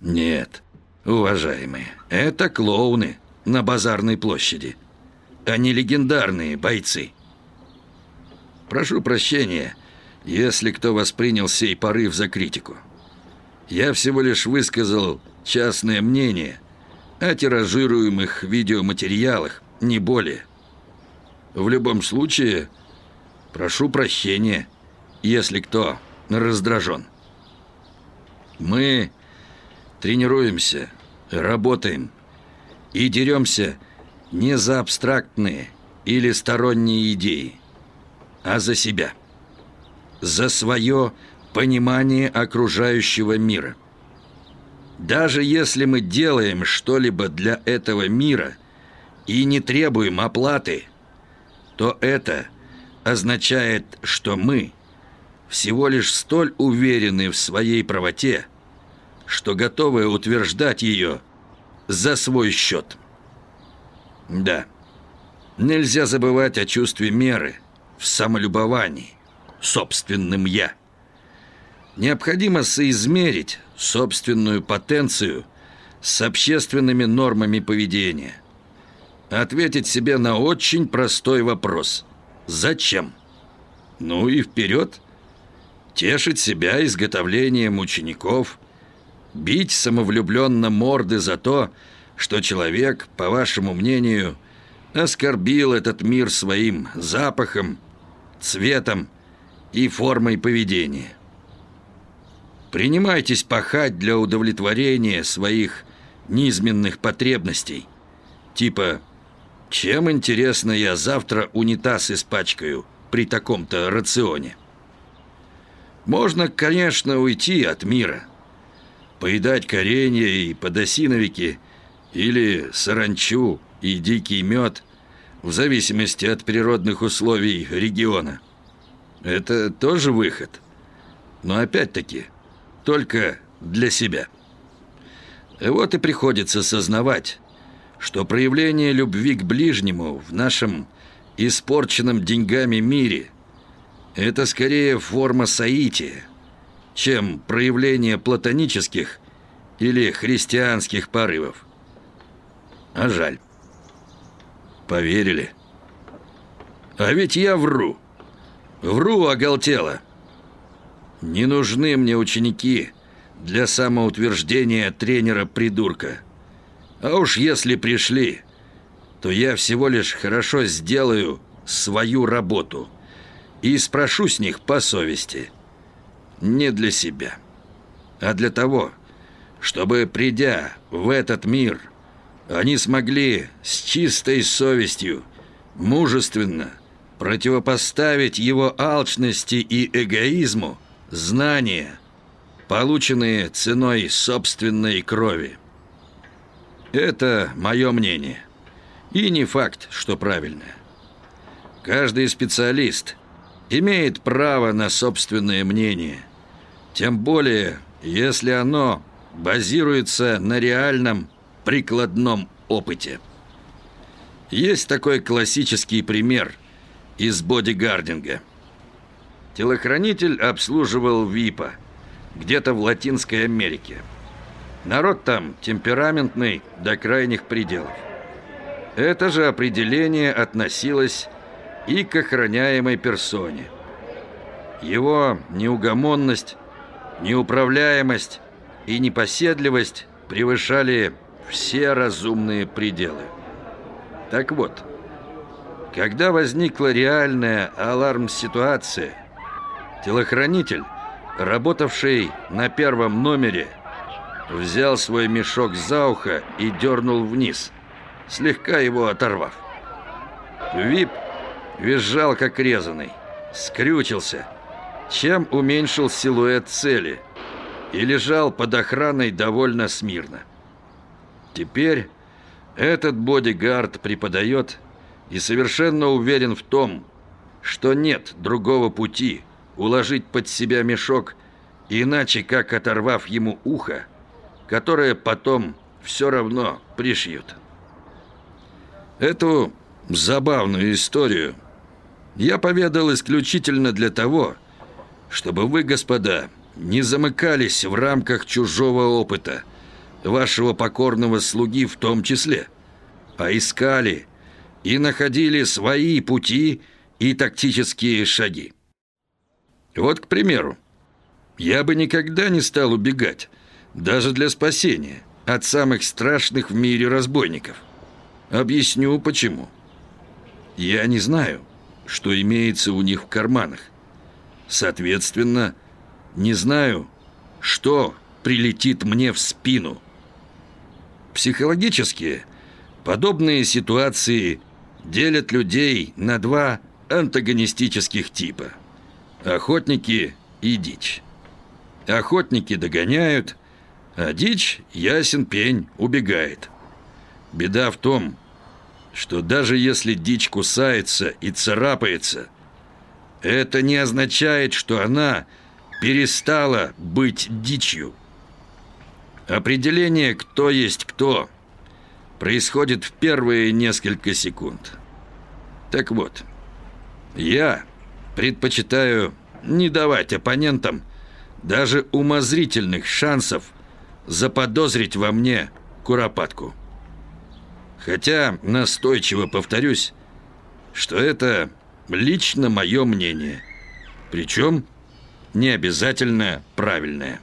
Нет, уважаемые, это клоуны на базарной площади, не легендарные бойцы. Прошу прощения, если кто воспринял сей порыв за критику. Я всего лишь высказал частное мнение о тиражируемых видеоматериалах, не более. В любом случае, прошу прощения, если кто раздражен. Мы тренируемся, работаем и деремся не за абстрактные или сторонние идеи, а за себя. За свое понимание окружающего мира. Даже если мы делаем что-либо для этого мира и не требуем оплаты, то это означает, что мы всего лишь столь уверены в своей правоте, что готовы утверждать ее за свой счет. Да, нельзя забывать о чувстве меры в самолюбовании, собственным «я». Необходимо соизмерить собственную потенцию с общественными нормами поведения. Ответить себе на очень простой вопрос. Зачем? Ну и вперед. Тешить себя изготовлением учеников. Бить самовлюбленно морды за то, что человек, по вашему мнению, оскорбил этот мир своим запахом, цветом и формой поведения. Принимайтесь пахать для удовлетворения своих низменных потребностей. Типа, чем, интересно, я завтра унитаз испачкаю при таком-то рационе? Можно, конечно, уйти от мира. Поедать коренья и подосиновики или саранчу и дикий мед в зависимости от природных условий региона. Это тоже выход. Но опять-таки – только для себя. Вот и приходится сознавать, что проявление любви к ближнему в нашем испорченном деньгами мире – это скорее форма соития, чем проявление платонических или христианских порывов. А жаль. Поверили. А ведь я вру. Вру оголтело. Не нужны мне ученики для самоутверждения тренера-придурка. А уж если пришли, то я всего лишь хорошо сделаю свою работу и спрошу с них по совести. Не для себя, а для того, чтобы, придя в этот мир, они смогли с чистой совестью, мужественно противопоставить его алчности и эгоизму Знания, полученные ценой собственной крови. Это мое мнение. И не факт, что правильное. Каждый специалист имеет право на собственное мнение. Тем более, если оно базируется на реальном прикладном опыте. Есть такой классический пример из бодигардинга – Телохранитель обслуживал ВИПа, где-то в Латинской Америке. Народ там темпераментный до крайних пределов. Это же определение относилось и к охраняемой персоне. Его неугомонность, неуправляемость и непоседливость превышали все разумные пределы. Так вот, когда возникла реальная аларм-ситуация – Телохранитель, работавший на первом номере, взял свой мешок за ухо и дернул вниз, слегка его оторвав. Вип визжал как резанный, скрючился, чем уменьшил силуэт цели и лежал под охраной довольно смирно. Теперь этот бодигард преподает и совершенно уверен в том, что нет другого пути – уложить под себя мешок, иначе как оторвав ему ухо, которое потом все равно пришьют. Эту забавную историю я поведал исключительно для того, чтобы вы, господа, не замыкались в рамках чужого опыта, вашего покорного слуги в том числе, а искали и находили свои пути и тактические шаги. Вот, к примеру, я бы никогда не стал убегать, даже для спасения, от самых страшных в мире разбойников. Объясню, почему. Я не знаю, что имеется у них в карманах. Соответственно, не знаю, что прилетит мне в спину. Психологически подобные ситуации делят людей на два антагонистических типа – охотники и дичь. Охотники догоняют, а дичь, ясен пень, убегает. Беда в том, что даже если дичь кусается и царапается, это не означает, что она перестала быть дичью. Определение «кто есть кто» происходит в первые несколько секунд. Так вот, я предпочитаю не давать оппонентам даже умозрительных шансов заподозрить во мне куропатку. Хотя настойчиво повторюсь, что это лично мое мнение. Причем не обязательно правильное.